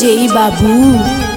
Jai Babu.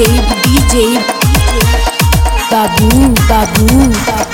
DJ, DJ, babu, babu, babu.